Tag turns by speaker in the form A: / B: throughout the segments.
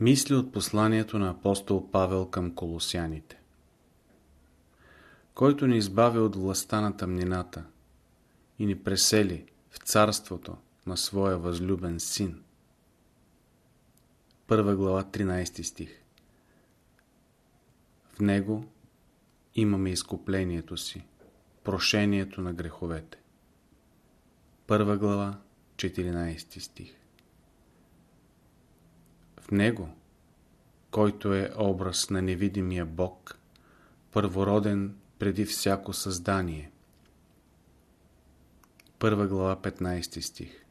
A: Мисли от посланието на апостол Павел към колосяните Който ни избави от властта на тъмнината и ни пресели в царството на своя възлюбен син. Първа глава 13 стих В него имаме изкуплението си, прошението на греховете. Първа глава 14 стих него, който е образ на невидимия Бог, първороден преди всяко създание. Първа глава 15 стих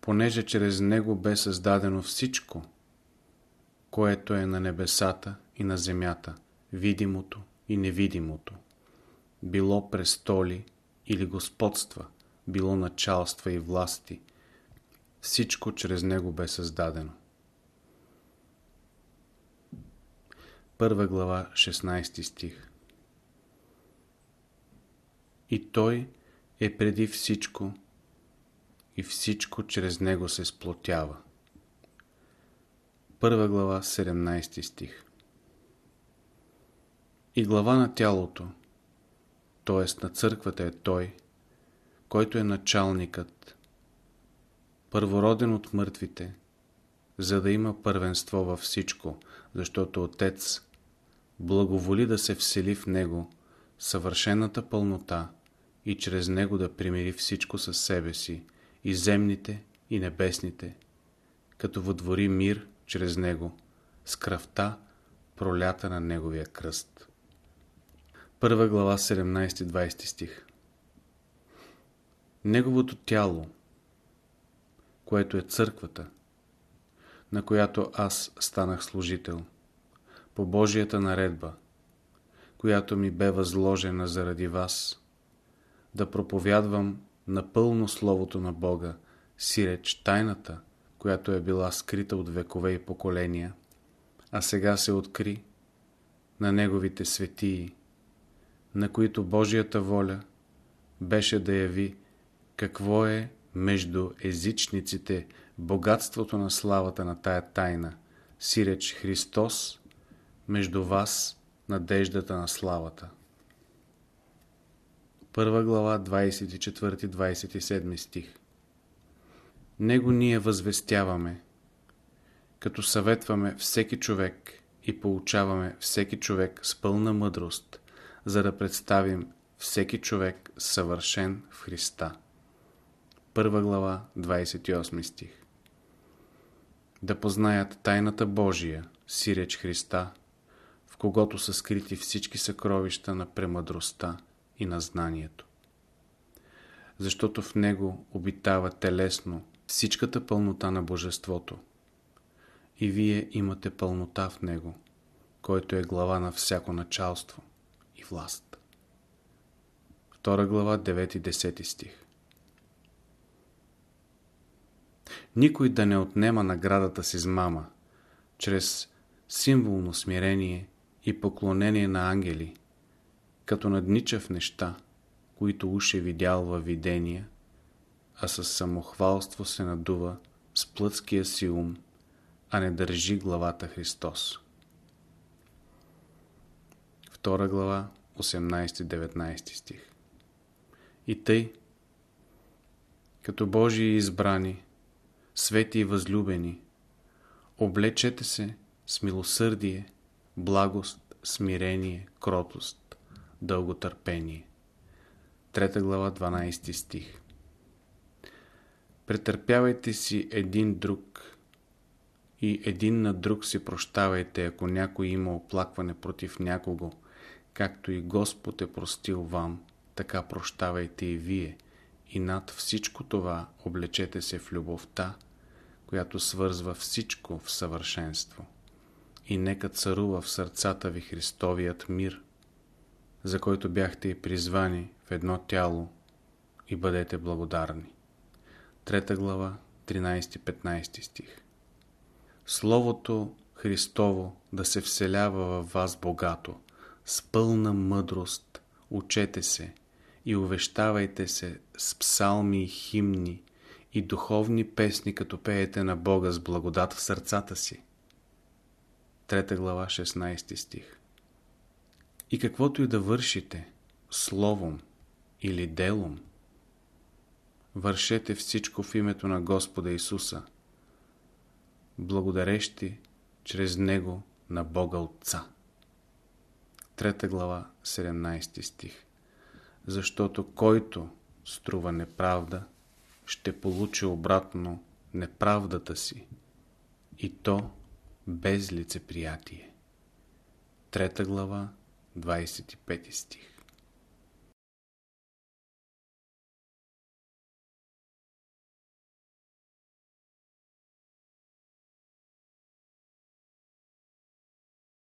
A: Понеже чрез него бе създадено всичко, което е на небесата и на земята, видимото и невидимото, било престоли или господства, било началства и власти – всичко чрез него бе създадено. Първа глава, 16 стих И той е преди всичко и всичко чрез него се сплотява. Първа глава, 17 стих И глава на тялото, т.е. на църквата е той, който е началникът, първороден от мъртвите, за да има първенство във всичко, защото Отец благоволи да се всели в Него съвършената пълнота и чрез Него да примири всичко със себе си, и земните, и небесните, като въдвори мир чрез Него, с кръвта, пролята на Неговия кръст. Първа глава 17-20 стих Неговото тяло, което е църквата, на която аз станах служител, по Божията наредба, която ми бе възложена заради вас, да проповядвам напълно Словото на Бога, сиреч тайната, която е била скрита от векове и поколения, а сега се откри на Неговите светии, на които Божията воля беше да яви какво е между езичниците богатството на славата на тая тайна, сиреч Христос, между вас надеждата на славата. Първа глава, 24-27 стих Него ние възвестяваме, като съветваме всеки човек и получаваме всеки човек с пълна мъдрост, за да представим всеки човек съвършен в Христа. Първа глава, 28 стих. Да познаят тайната Божия, сиреч Христа, в когото са скрити всички съкровища на премъдростта и на знанието. Защото в него обитава телесно всичката пълнота на Божеството. И вие имате пълнота в него, който е глава на всяко началство и власт. Втора глава, 9-10 стих. Никой да не отнема наградата с мама, чрез символно смирение и поклонение на ангели, като наднича в неща, които уж е видял във видения, а с самохвалство се надува с плътския си ум, а не държи главата Христос. Втора глава, 18-19 стих И тъй, като Божии избрани, свети и възлюбени, облечете се с милосърдие, благост, смирение, кротост, дълготърпение. Трета глава, 12 стих Претърпявайте си един друг и един на друг си прощавайте, ако някой има оплакване против някого, както и Господ е простил вам, така прощавайте и вие – и над всичко това облечете се в любовта, която свързва всичко в съвършенство. И нека царува в сърцата ви Христовият мир, за който бяхте и призвани в едно тяло и бъдете благодарни. Трета глава, 13-15 стих Словото Христово да се вселява във вас богато, с пълна мъдрост, учете се, и увещавайте се с псалми и химни и духовни песни, като пеете на Бога с благодат в сърцата си. 3 глава, 16 стих И каквото и да вършите, словом или делом, вършете всичко в името на Господа Исуса, благодарещи чрез Него на Бога Отца. 3 глава, 17 стих Защото който струва неправда, ще получи обратно неправдата си и то без лицеприятие. Трета глава, 25 стих